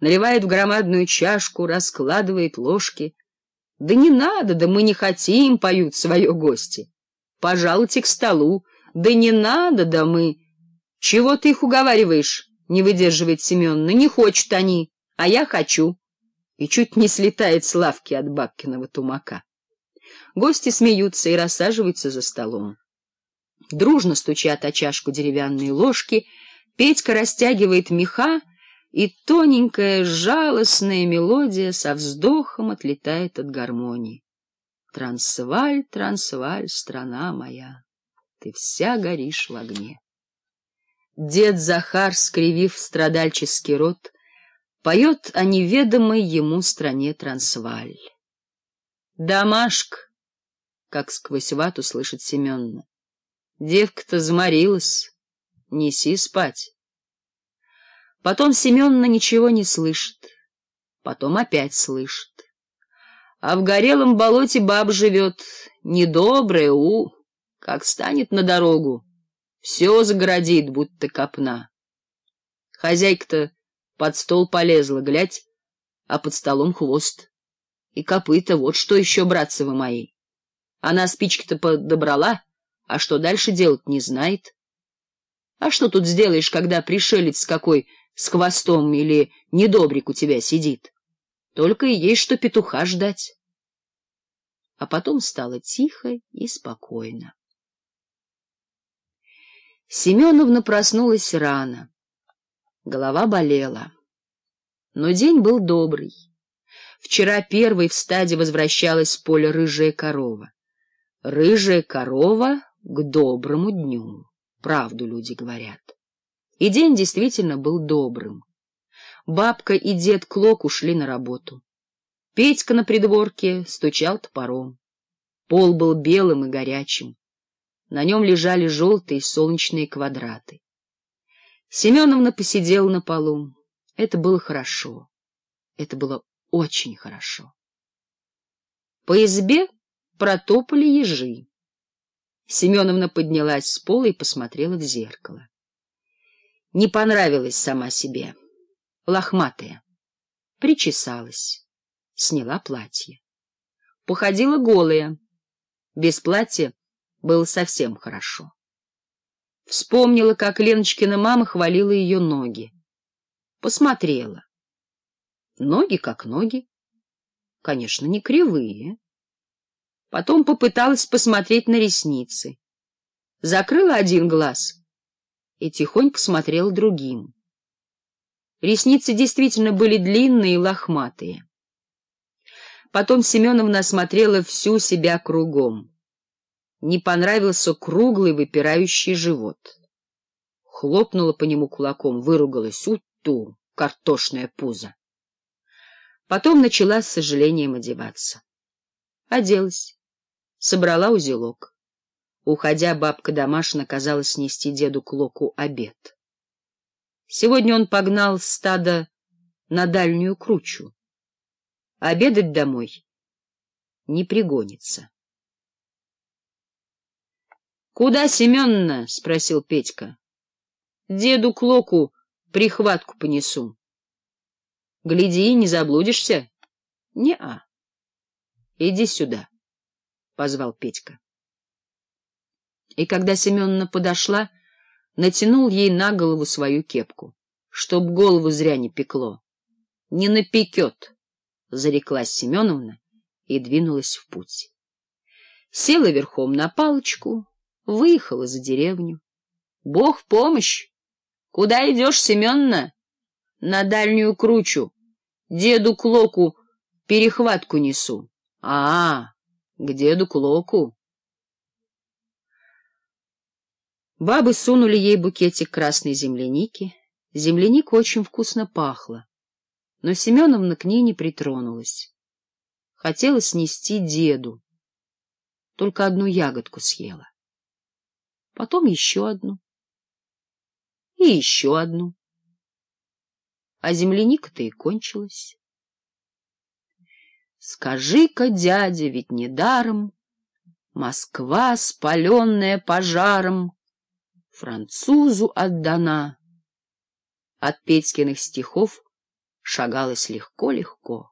наливает в громадную чашку, раскладывает ложки. «Да не надо, да мы не хотим», — поют свое гости. «Пожалуйте к столу». «Да не надо, да мы...» «Чего ты их уговариваешь?» — не выдерживает Семен, Семеновна. «Не хочут они, а я хочу». И чуть не слетает с лавки от бабкиного тумака. Гости смеются и рассаживаются за столом. Дружно стучат о чашку деревянные ложки, Петька растягивает меха, и тоненькая жалостная мелодия со вздохом отлетает от гармонии. Трансваль, трансваль, страна моя, ты вся горишь в огне. Дед Захар, скривив страдальческий рот, поет о неведомой ему стране Трансваль. «Домашк!» — как сквозь вату слышит Семенна. «Девка-то заморилась. Неси спать». Потом Семенна ничего не слышит. Потом опять слышит. А в горелом болоте баб живет. Недобрая, у, как станет на дорогу. Все загородит, будто копна. Хозяйка-то под стол полезла, глядь, а под столом хвост. И копыта, вот что еще, братцы вы мои. Она спички-то подобрала, а что дальше делать не знает. А что тут сделаешь, когда пришелец какой с хвостом или недобрик у тебя сидит. Только и есть что петуха ждать. А потом стало тихо и спокойно. Семеновна проснулась рано. Голова болела. Но день был добрый. Вчера первой в стаде возвращалась с поля рыжая корова. Рыжая корова к доброму дню, правду люди говорят. И день действительно был добрым. Бабка и дед Клок ушли на работу. Петька на придворке стучал топором. Пол был белым и горячим. На нем лежали желтые солнечные квадраты. Семеновна посидела на полу. Это было хорошо. Это было очень хорошо. По избе протопали ежи. Семеновна поднялась с пола и посмотрела в зеркало не понравилась сама себе, лохматая. Причесалась, сняла платье. Походила голая. Без платья было совсем хорошо. Вспомнила, как Леночкина мама хвалила ее ноги. Посмотрела. Ноги как ноги. Конечно, не кривые. Потом попыталась посмотреть на ресницы. Закрыла один глаз — и тихонько смотрел другим. Ресницы действительно были длинные и лохматые. Потом Семеновна осмотрела всю себя кругом. Не понравился круглый выпирающий живот. Хлопнула по нему кулаком, выругалась «Уту, картошное пузо!» Потом начала с сожалением одеваться. Оделась, собрала узелок. Уходя, бабка Домашина, казалось, нести деду Клоку обед. Сегодня он погнал стадо на дальнюю кручу. Обедать домой не пригонится. — Куда, Семенна? — спросил Петька. — Деду Клоку прихватку понесу. — Гляди, не заблудишься? — Не-а. — Иди сюда, — позвал Петька и когда Семеновна подошла, натянул ей на голову свою кепку, чтоб голову зря не пекло. — Не напекет! — зареклась Семеновна и двинулась в путь. Села верхом на палочку, выехала за деревню. — Бог помощь! Куда идешь, Семеновна? — На дальнюю кручу. Деду Клоку перехватку несу. — А, к деду Клоку! Бабы сунули ей букетик красной земляники. Земляника очень вкусно пахла, но Семеновна к ней не притронулась. Хотела снести деду. Только одну ягодку съела. Потом еще одну. И еще одну. А земляника-то и кончилась. Скажи-ка, дядя, ведь недаром Москва, спаленная пожаром, французу отдана. От Петькиных стихов шагалось легко-легко.